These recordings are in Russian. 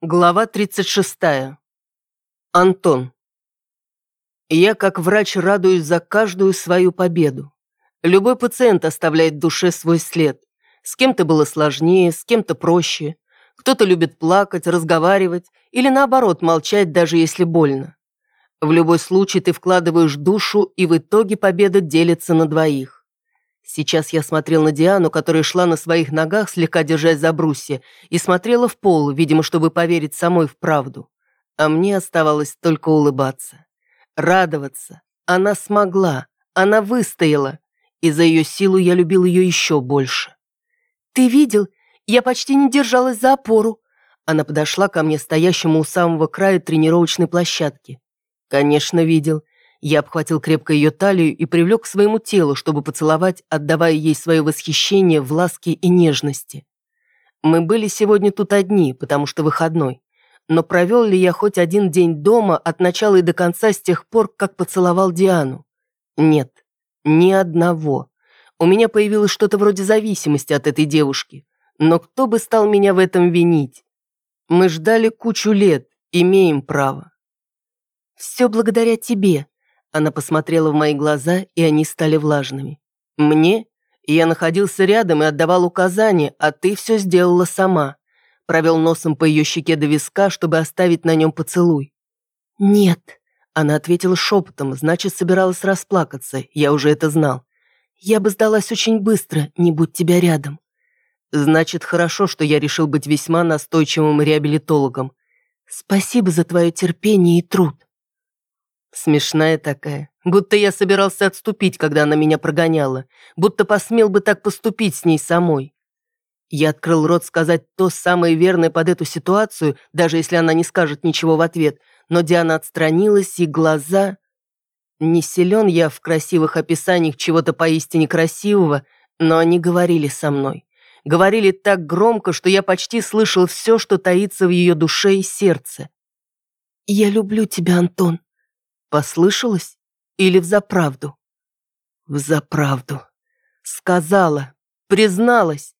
Глава 36. Антон. Я как врач радуюсь за каждую свою победу. Любой пациент оставляет в душе свой след. С кем-то было сложнее, с кем-то проще. Кто-то любит плакать, разговаривать или наоборот молчать, даже если больно. В любой случае ты вкладываешь душу, и в итоге победа делится на двоих. Сейчас я смотрел на Диану, которая шла на своих ногах, слегка держась за брусья, и смотрела в пол, видимо, чтобы поверить самой в правду. А мне оставалось только улыбаться. Радоваться. Она смогла. Она выстояла. И за ее силу я любил ее еще больше. «Ты видел? Я почти не держалась за опору». Она подошла ко мне, стоящему у самого края тренировочной площадки. «Конечно, видел. Я обхватил крепко ее талию и привлек к своему телу, чтобы поцеловать, отдавая ей свое восхищение в ласке и нежности. Мы были сегодня тут одни, потому что выходной. Но провел ли я хоть один день дома от начала и до конца с тех пор, как поцеловал Диану? Нет, ни одного. У меня появилось что-то вроде зависимости от этой девушки. Но кто бы стал меня в этом винить? Мы ждали кучу лет, имеем право. «Все благодаря тебе», она посмотрела в мои глаза, и они стали влажными. «Мне? Я находился рядом и отдавал указания, а ты все сделала сама». Провел носом по ее щеке до виска, чтобы оставить на нем поцелуй. «Нет», — она ответила шепотом, значит, собиралась расплакаться, я уже это знал. «Я бы сдалась очень быстро, не будь тебя рядом». «Значит, хорошо, что я решил быть весьма настойчивым реабилитологом. Спасибо за твое терпение и труд». Смешная такая. Будто я собирался отступить, когда она меня прогоняла. Будто посмел бы так поступить с ней самой. Я открыл рот сказать то самое верное под эту ситуацию, даже если она не скажет ничего в ответ, но Диана отстранилась, и глаза... Не силен я в красивых описаниях чего-то поистине красивого, но они говорили со мной. Говорили так громко, что я почти слышал все, что таится в ее душе и сердце. «Я люблю тебя, Антон», Послышалось? Или взаправду? Взаправду. Сказала, призналась.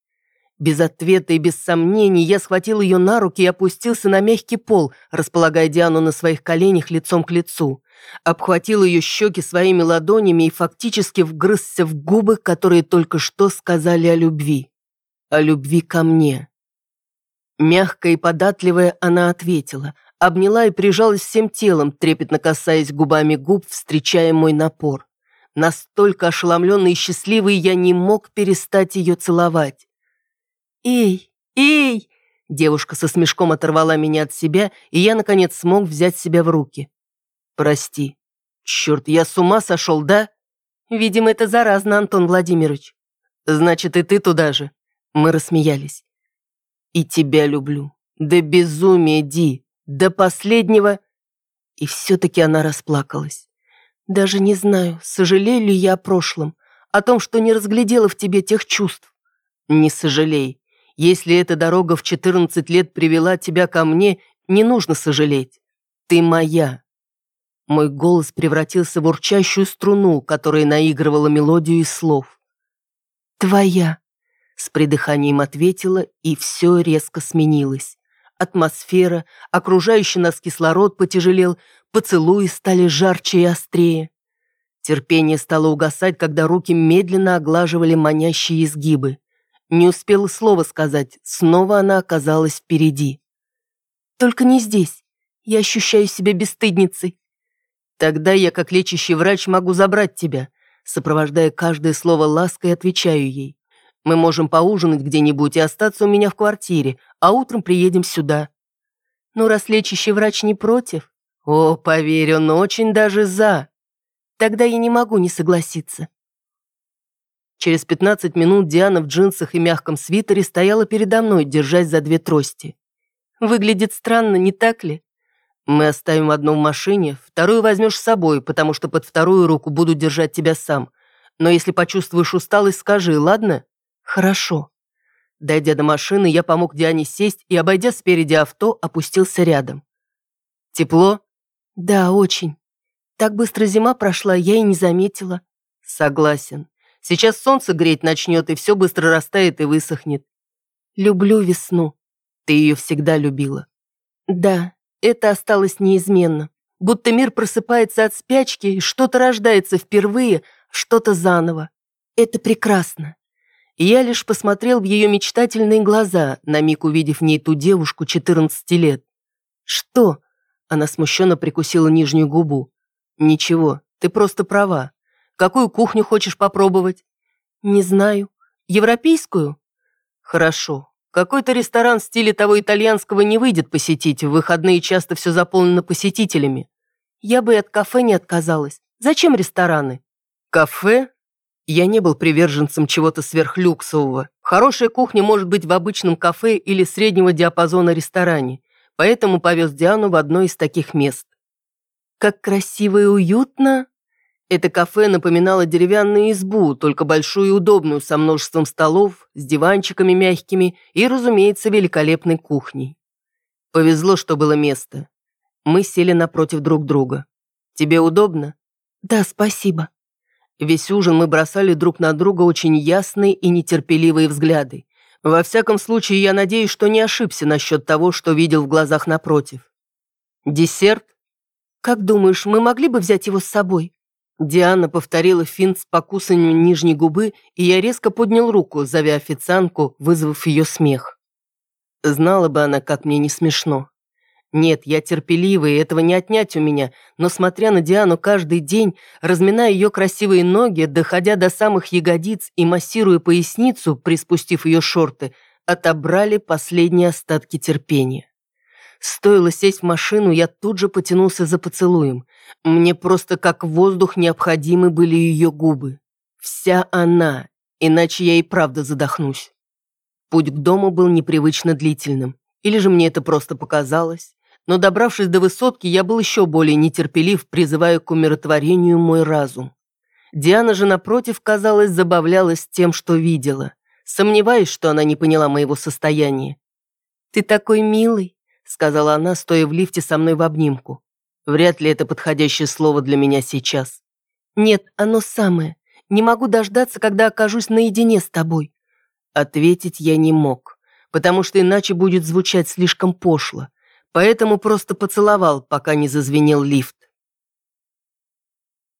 Без ответа и без сомнений я схватил ее на руки и опустился на мягкий пол, располагая Диану на своих коленях лицом к лицу. Обхватил ее щеки своими ладонями и фактически вгрызся в губы, которые только что сказали о любви. О любви ко мне. Мягкая и податливая она ответила – обняла и прижалась всем телом, трепетно касаясь губами губ, встречая мой напор. Настолько ошеломленный и счастливый я не мог перестать ее целовать. «Эй, эй!» Девушка со смешком оторвала меня от себя, и я, наконец, смог взять себя в руки. «Прости. Черт, я с ума сошел, да?» «Видимо, это заразно, Антон Владимирович». «Значит, и ты туда же?» Мы рассмеялись. «И тебя люблю. Да безумие, Ди. До последнего... И все-таки она расплакалась. Даже не знаю, сожалею ли я о прошлом, о том, что не разглядела в тебе тех чувств. Не сожалей. Если эта дорога в 14 лет привела тебя ко мне, не нужно сожалеть. Ты моя. Мой голос превратился в урчащую струну, которая наигрывала мелодию из слов. «Твоя», — с придыханием ответила, и все резко сменилось. Атмосфера, окружающий нас кислород потяжелел, поцелуи стали жарче и острее. Терпение стало угасать, когда руки медленно оглаживали манящие изгибы. Не успела слова сказать, снова она оказалась впереди. «Только не здесь. Я ощущаю себя бесстыдницей». «Тогда я, как лечащий врач, могу забрать тебя», сопровождая каждое слово лаской, отвечаю ей. Мы можем поужинать где-нибудь и остаться у меня в квартире, а утром приедем сюда». «Ну, раз лечащий врач не против...» «О, поверь, он очень даже за...» «Тогда я не могу не согласиться». Через 15 минут Диана в джинсах и мягком свитере стояла передо мной, держась за две трости. «Выглядит странно, не так ли?» «Мы оставим одну в машине, вторую возьмешь с собой, потому что под вторую руку буду держать тебя сам. Но если почувствуешь усталость, скажи, ладно?» «Хорошо». Дойдя до машины, я помог Диане сесть и, обойдя спереди авто, опустился рядом. «Тепло?» «Да, очень. Так быстро зима прошла, я и не заметила». «Согласен. Сейчас солнце греть начнет, и все быстро растает и высохнет». «Люблю весну». «Ты ее всегда любила». Да, это осталось неизменно. Будто мир просыпается от спячки, и что-то рождается впервые, что-то заново. Это прекрасно. Я лишь посмотрел в ее мечтательные глаза, на миг увидев в ней ту девушку 14 лет. «Что?» Она смущенно прикусила нижнюю губу. «Ничего, ты просто права. Какую кухню хочешь попробовать?» «Не знаю. Европейскую?» «Хорошо. Какой-то ресторан в стиле того итальянского не выйдет посетить, в выходные часто все заполнено посетителями». «Я бы и от кафе не отказалась. Зачем рестораны?» «Кафе?» Я не был приверженцем чего-то сверхлюксового. Хорошая кухня может быть в обычном кафе или среднего диапазона ресторане, поэтому повез Диану в одно из таких мест. «Как красиво и уютно!» Это кафе напоминало деревянную избу, только большую и удобную, со множеством столов, с диванчиками мягкими и, разумеется, великолепной кухней. Повезло, что было место. Мы сели напротив друг друга. «Тебе удобно?» «Да, спасибо». Весь ужин мы бросали друг на друга очень ясные и нетерпеливые взгляды. Во всяком случае, я надеюсь, что не ошибся насчет того, что видел в глазах напротив. «Десерт?» «Как думаешь, мы могли бы взять его с собой?» Диана повторила финт с покусанием нижней губы, и я резко поднял руку, зовя официантку, вызвав ее смех. Знала бы она, как мне не смешно. Нет, я терпеливый, и этого не отнять у меня, но смотря на Диану каждый день, разминая ее красивые ноги, доходя до самых ягодиц и массируя поясницу, приспустив ее шорты, отобрали последние остатки терпения. Стоило сесть в машину, я тут же потянулся за поцелуем. Мне просто как воздух необходимы были ее губы. Вся она, иначе я и правда задохнусь. Путь к дому был непривычно длительным. Или же мне это просто показалось. Но добравшись до высотки, я был еще более нетерпелив, призывая к умиротворению мой разум. Диана же, напротив, казалось, забавлялась тем, что видела. Сомневаюсь, что она не поняла моего состояния. «Ты такой милый», сказала она, стоя в лифте со мной в обнимку. Вряд ли это подходящее слово для меня сейчас. Нет, оно самое. Не могу дождаться, когда окажусь наедине с тобой. Ответить я не мог, потому что иначе будет звучать слишком пошло. Поэтому просто поцеловал, пока не зазвенел лифт.